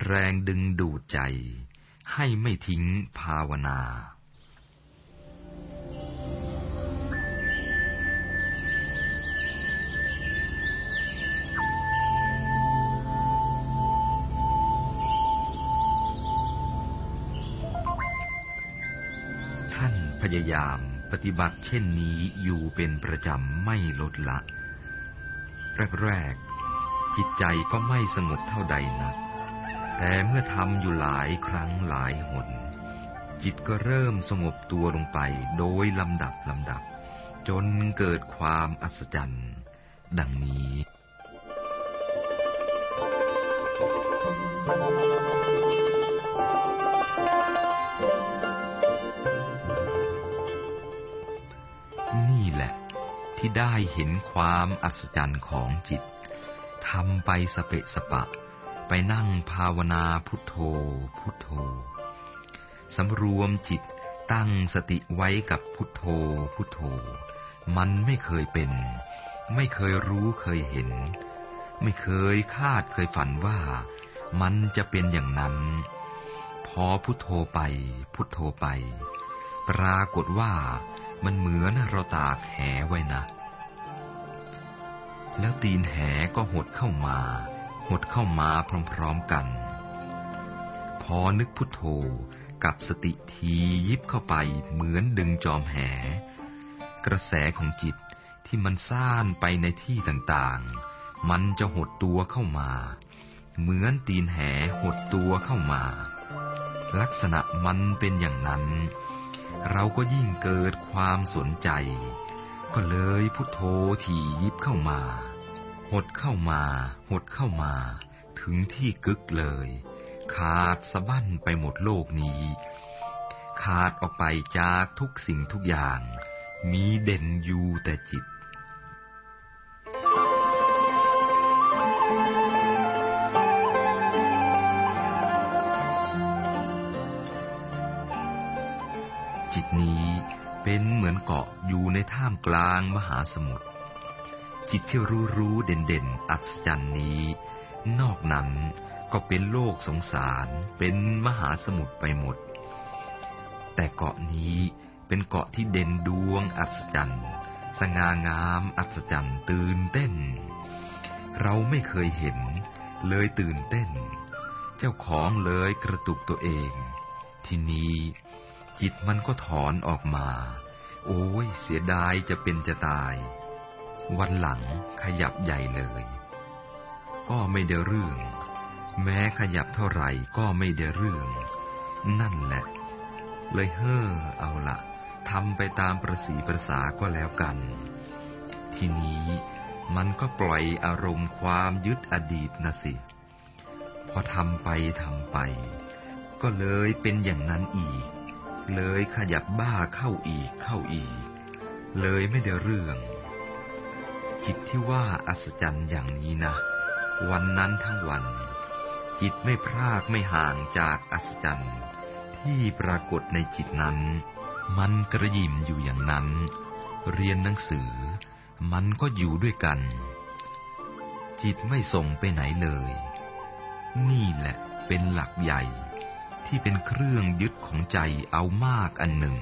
แรงดึงดูดใจ ให้ไม่ทิ้งภาวนา ท่านพยายามปฏิบัติเช่นนี้อยู่เป็นประจำไม่ลดละ แรกๆจิตใจก็ไม่สงบเท่าใดนัก แต่เมื่อทำอยู่หลายครั้งหลายหน จิตก็เริ่มสงบตัวลงไปโดยลำดับลำดับ จนเกิดความอัศจรรย์ ดังนี้ นี่แหละ ที่ได้เห็นความอัศจรรย์ของจิตทำไปสเปะสปะ ไปนั่งภาวนาพุทโธ พุทโธ สำรวมจิตตั้งสติไว้กับพุทโธ พุทโธ มันไม่เคยเป็น ไม่เคยรู้เคยเห็น ไม่เคยคาดเคยฝันว่า มันจะเป็นอย่างนั้น พอพุทโธไป พุทโธไป ปรากฏว่ามันเหมือนเราตากแหไว้นะ แล้วตีนแหก็หดเข้ามา หดเข้ามาพร้อมๆกัน พอนึกพุทโธกับสติทียิบเข้าไปเหมือนดึงจอมแห กระแสของจิตที่มันซ่านไปในที่ต่างๆ มันจะหดตัวเข้ามา เหมือนตีนแหหดตัวเข้ามา ลักษณะมันเป็นอย่างนั้น เราก็ยิ่งเกิดความสนใจ ก็เลยพุทโธถี่ยิบเข้ามา หดเข้ามา หดเข้ามา ถึงที่กึกเลย ขาดสะบั้นไปหมดโลกนี้ ขาดออกไปจากทุกสิ่งทุกอย่าง มีเด่นอยู่แต่จิตจิตนี้เป็นเหมือนเกาะอยู่ในท่ามกลางมหาสมุทร จิตที่รู้รู้เด่นเด่นอัศจรรย์นี้ นอกนั้นก็เป็นโลกสงสาร เป็นมหาสมุทรไปหมด แต่เกาะนี้เป็นเกาะที่เด่นดวงอัศจรรย์ สง่างามอัศจรรย์ตื่นเต้น เราไม่เคยเห็น เลยตื่นเต้น เจ้าของเลยกระตุกตัวเอง ทีนี้จิตมันก็ถอนออกมา โอ้ยเสียดายจะเป็นจะตาย วันหลังขยับใหญ่เลย ก็ไม่ได้เรื่อง แม้ขยับเท่าไหร่ก็ไม่ได้เรื่อง นั่นแหละ เลยเฮ่อเอาละทำไปตามประสีประสาก็แล้วกัน ทีนี้มันก็ปล่อยอารมณ์ความยึดอดีตนะสิ พอทำไปทำไป ก็เลยเป็นอย่างนั้นอีก เลยขยับบ้าเข้าอีกเข้าอีก เลยไม่ได้เรื่อง จิตที่ว่าอัศจรรย์อย่างนี้นะ วันนั้นทั้งวัน จิตไม่พรากไม่ห่างจากอัศจรรย์ ที่ปรากฏในจิตนั้น มันกระยิมอยู่อย่างนั้น เรียนหนังสือ มันก็อยู่ด้วยกัน จิตไม่ส่งไปไหนเลย นี่แหละเป็นหลักใหญ่ที่เป็นเครื่องยึดของใจเอามากอันหนึ่ง